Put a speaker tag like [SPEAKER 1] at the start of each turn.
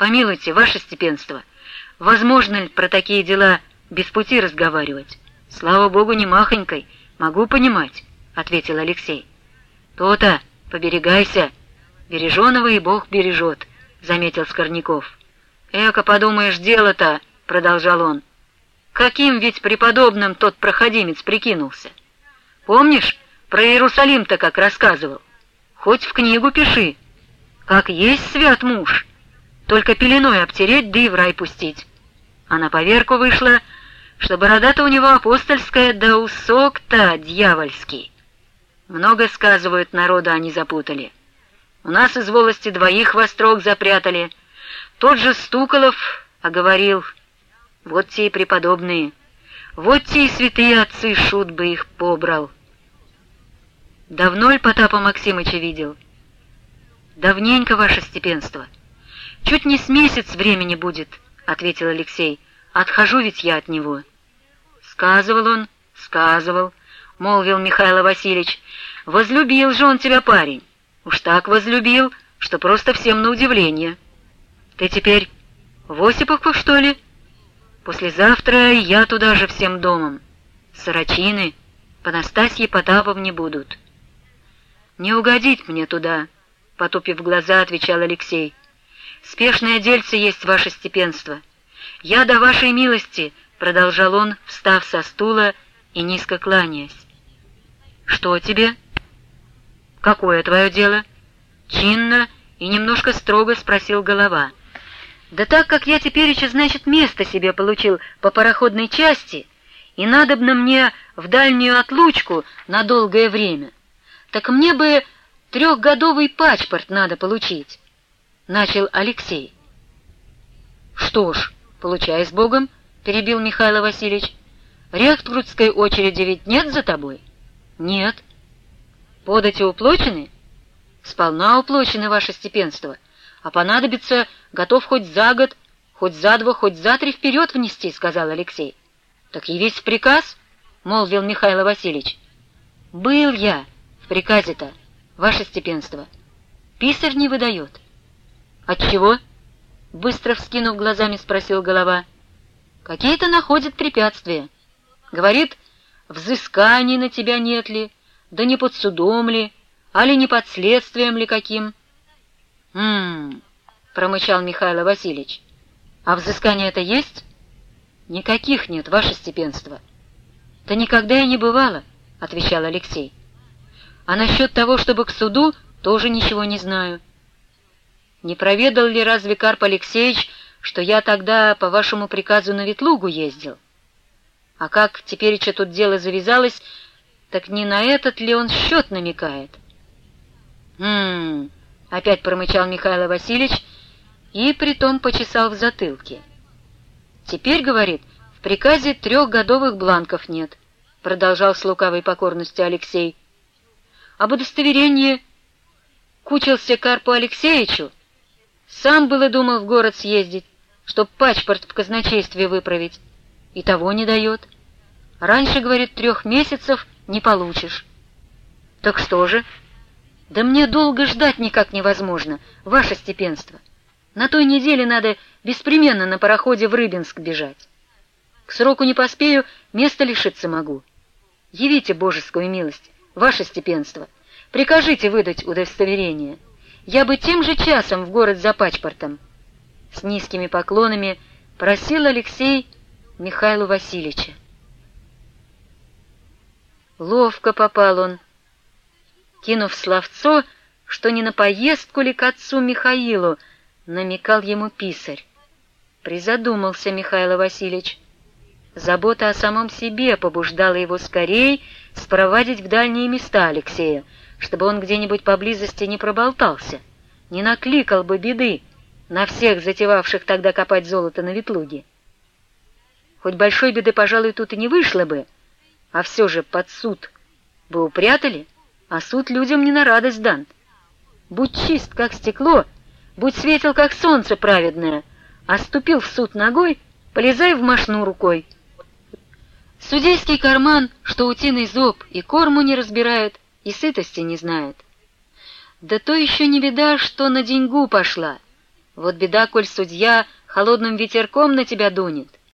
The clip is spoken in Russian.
[SPEAKER 1] Помилуйте, ваше степенство, возможно ли про такие дела без пути разговаривать? Слава богу, не махонькой, могу понимать, — ответил Алексей. То-то, поберегайся, береженого и Бог бережет, — заметил Скорняков. Эко, подумаешь, дело-то, — продолжал он. Каким ведь преподобным тот проходимец прикинулся? Помнишь, про Иерусалим-то как рассказывал? Хоть в книгу пиши. Как есть свят муж, только пеленой обтереть, да и в рай пустить. А на поверку вышла, что борода-то у него апостольская, да усок-то дьявольский. Много, сказывают, народа они запутали. У нас из волости двоих во строк запрятали. Тот же Стуколов оговорил, вот те и преподобные, вот те и святые отцы, шут бы их побрал. Давно ли Потапа Максимыча видел? Давненько, ваше степенство. Чуть не с месяц времени будет, — ответил Алексей. Отхожу ведь я от него. Сказывал он, сказывал, — молвил Михаил Васильевич. Возлюбил же он тебя, парень. Уж так возлюбил, что просто всем на удивление. Ты теперь в Осиповку, что ли? Послезавтра я туда же всем домом. Сорочины по Настасье Потаповне будут. «Не угодить мне туда», — потупив глаза, отвечал Алексей. «Спешное дельце есть ваше степенство. Я до вашей милости», — продолжал он, встав со стула и низко кланяясь. «Что тебе?» «Какое твое дело?» Чинно и немножко строго спросил голова. «Да так как я теперь еще, значит, место себе получил по пароходной части, и надобно мне в дальнюю отлучку на долгое время». «Так мне бы трехгодовый паспорт надо получить», — начал Алексей. «Что ж, получай с Богом», — перебил Михаил Васильевич. «Рехткрутской очереди ведь нет за тобой?» «Нет». «Подати уплочены?» «Сполна уплочены, ваше степенство, а понадобится готов хоть за год, хоть за два, хоть за три вперед внести», — сказал Алексей. «Так и весь приказ?» — молвил Михаил Васильевич. «Был я», приказе-то, ваше степенство? Писарь не выдает. Отчего? Быстро вскинув глазами, спросил голова. Какие-то находят препятствия. Говорит, взысканий на тебя нет ли, да не под судом ли, али не под следствием ли каким. «М-м-м», промычал Михаил Васильевич. «А взыскание это есть?» «Никаких нет, ваше степенство». «Да никогда и не бывало», — отвечал Алексей. А насчет того, чтобы к суду, тоже ничего не знаю. Не проведал ли разве Карп Алексеевич, что я тогда по вашему приказу на Ветлугу ездил? А как теперь что тут дело завязалось, так не на этот ли он счет намекает? «Хм...» — опять промычал Михаил Васильевич и притом почесал в затылке. «Теперь, — говорит, — в приказе трехгодовых бланков нет», — продолжал с лукавой покорностью Алексей об удостоверении кучился Карпу Алексеевичу, сам было думал в город съездить, чтоб паспорт в казначействе выправить, и того не дает. Раньше, говорит, трех месяцев не получишь. Так что же? Да мне долго ждать никак невозможно, ваше степенство. На той неделе надо беспременно на пароходе в Рыбинск бежать. К сроку не поспею, места лишиться могу. Явите божескую милость, ваше степенство, прикажите выдать удостоверение. Я бы тем же часом в город за паспортом. С низкими поклонами просил Алексей Михаилу Васильевича. Ловко попал он, кинув словцо, что не на поездку ли к отцу Михаилу, намекал ему писарь. Призадумался Михаил Васильевич. Забота о самом себе побуждала его скорей спровадить в дальние места Алексея, чтобы он где-нибудь поблизости не проболтался, не накликал бы беды на всех затевавших тогда копать золото на Ветлуге. Хоть большой беды, пожалуй, тут и не вышло бы, а все же под суд бы упрятали, а суд людям не на радость дан. Будь чист, как стекло, будь светел, как солнце праведное, а ступил в суд ногой, полезай в мошну рукой. Судейский карман, что утиный зоб, и корму не разбирает, и сытости не знает. Да то еще не беда, что на деньгу пошла. Вот беда, коль судья холодным ветерком на тебя дунет,